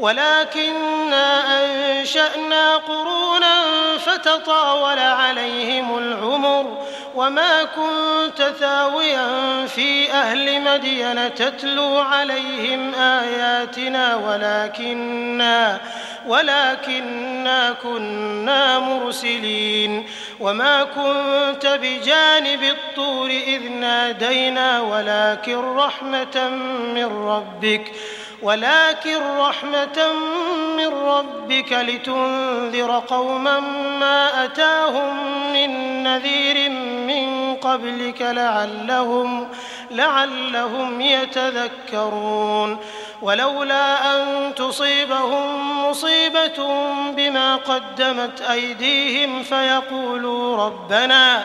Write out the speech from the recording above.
ولكنا أنشأنا قرونا فتطاول عليهم العمر وما كنت ثاويا في أهل مدين تتلو عليهم آياتنا ولكنا ولكنا كنا مرسلين وما كنت بجانب الطور إذ نادينا ولكن رحمة من ربك ولكن رحمة من ربك لتنذر قوما ما أتاهم من نذير من قبلك لعلهم لعلهم يتذكرون. ولولا أن تصيبهم مصيبة بما قدمت أيديهم فيقولوا ربنا